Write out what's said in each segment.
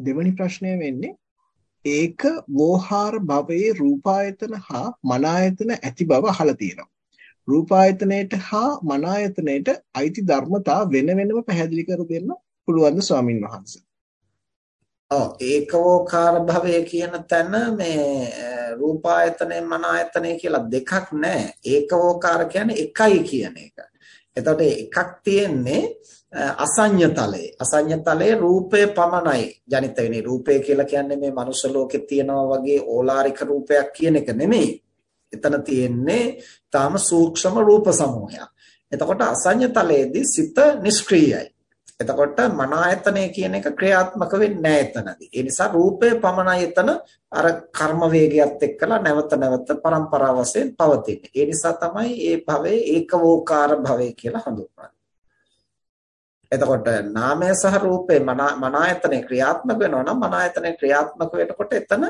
දෙවැනි ප්‍රශ්නය වෙන්නේ ඒක වෝහාර භවයේ රූපායතන හා මනායතන ඇති බව අහලා තියෙනවා. රූපායතනයේට හා මනායතනයේට අයිති ධර්මතා වෙන වෙනම පැහැදිලි කර දෙන්න පුළුවන්ද ස්වාමින් වහන්සේ? ඔව් ඒකවෝකාර භවය කියන තැන මේ රූපායතනේ මනායතනේ කියලා දෙකක් නැහැ. ඒකවෝකාර කියන්නේ එකයි කියන එක. එතකොට එකක් තියෙන්නේ අසඤ්ඤ තලයේ අසඤ්ඤ තලයේ රූපය පමණයි. ජනිත වෙන්නේ රූපය කියලා කියන්නේ මේ මනුෂ්‍ය ලෝකේ තියෙනවා වගේ ඕලාරික රූපයක් කියන එක නෙමෙයි. එතන තියෙන්නේ තාම සූක්ෂම රූප සමූහයක්. එතකොට අසඤ්ඤ තලයේදී සිත නිෂ්ක්‍රීයයි. එතකොට මන ආයතනය කියන එක ක්‍රියාත්මක වෙන්නේ නැහැ එතනදී. ඒ නිසා රූපය පමණයි එතන අර කර්ම වේගයත් එක්කලා නැවත නැවත පරම්පරාව වශයෙන් පවතින්නේ. ඒ නිසා තමයි මේ භවයේ ඒකවෝකාර භවය කියලා හඳුන්වන්නේ. එතකොට නාමය සහ රූපේ මන ආයතනේ ක්‍රියාත්මක වෙනවා නම් මන ආයතනේ ක්‍රියාත්මක වෙනකොට එතන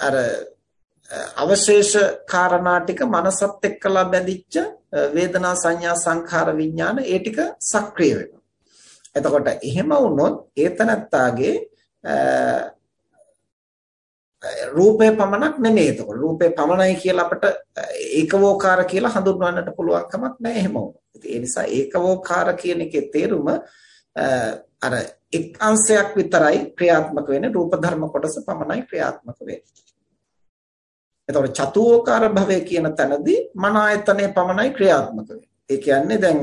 අර අවශේෂ කාරණා ටික මනසත් එක්කලා බැඳිච්ච වේදනා සංඥා සංඛාර විඥාන ඒ ටික සක්‍රිය වෙනවා. එතකොට එහෙම වුණොත් ඒතනත්තාගේ රූපේ පමණක් නෙමෙයි එතකොට රූපේ පමණයි කියලා අපිට ඒකවෝකාර කියලා හඳුන්වන්නට පුළුවන් කමක් නැහැ එහෙම වුණොත්. ඒ නිසා ඒකවෝකාර කියන එකේ තේරුම අර එක් අංශයක් විතරයි ක්‍රියාත්මක වෙන්නේ රූප ධර්ම කොටස පමණයි ක්‍රියාත්මක වෙන්නේ. එතකොට චතුෝකාර භවය කියන තැනදී මන ආයතනය පමණයි ක්‍රියාත්මක වෙන්නේ. ඒ කියන්නේ දැන්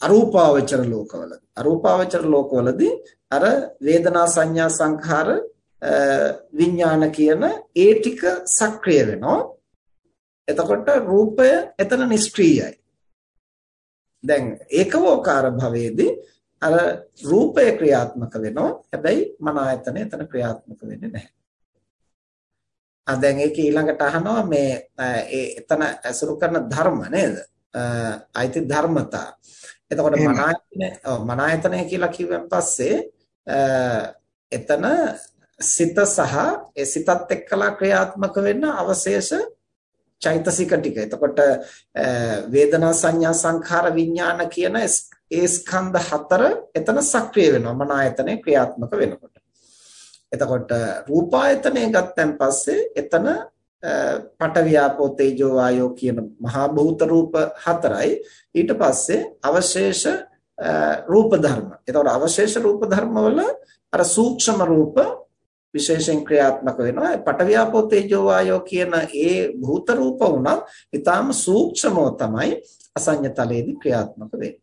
අරූපාවචර ලෝකවල අරූපාවචර ලෝකවලදී අර වේදනා සංඥා සංඛාර විඥාන කියන ඒ ටික සක්‍රිය වෙනවා. එතකොට රූපය එතන නිෂ්ක්‍රීයයි. දැන් ඒකවෝකාර භවයේදී අර රූපය ක්‍රියාත්මක වෙනවා. හැබැයි මන ආයතනය එතන ක්‍රියාත්මක වෙන්නේ නැහැ. දැන් ඒක ඊළඟට අහනවා මේ එතන ඇසුරු කරන ධර්ම නේද? අයිති ධර්මතා. එතකොට මනායතන ඔව් මනායතනය කියලා කිව්වන් පස්සේ එතන සිත සහ ඒ සිතත් එක්කලා ක්‍රියාත්මක වෙන්න අවශේෂ චෛතසික ටික. එතකොට වේදනා සංඥා සංඛාර විඥාන කියන ඒ ස්කන්ධ හතර එතන සක්‍රිය වෙනවා මනායතනේ ක්‍රියාත්මක වෙනකොට. එතකොට රූපායතනය ගත්තන් පස්සේ එතන පඨවියාපෝ තේජෝ වායෝ කියන මහා භූත රූප හතරයි ඊට පස්සේ අවශේෂ රූප ධර්ම. එතකොට අවශේෂ රූප ධර්ම වල අර සූක්ෂම රූප විශේෂයෙන් ක්‍රියාත්මක වෙනවා. පඨවියාපෝ තේජෝ වායෝ කියන ඒ භූත රූප උනත් ඊටාම සූක්ෂමව තමයි අසඤ්ඤතලයේදී ක්‍රියාත්මක වෙන්නේ.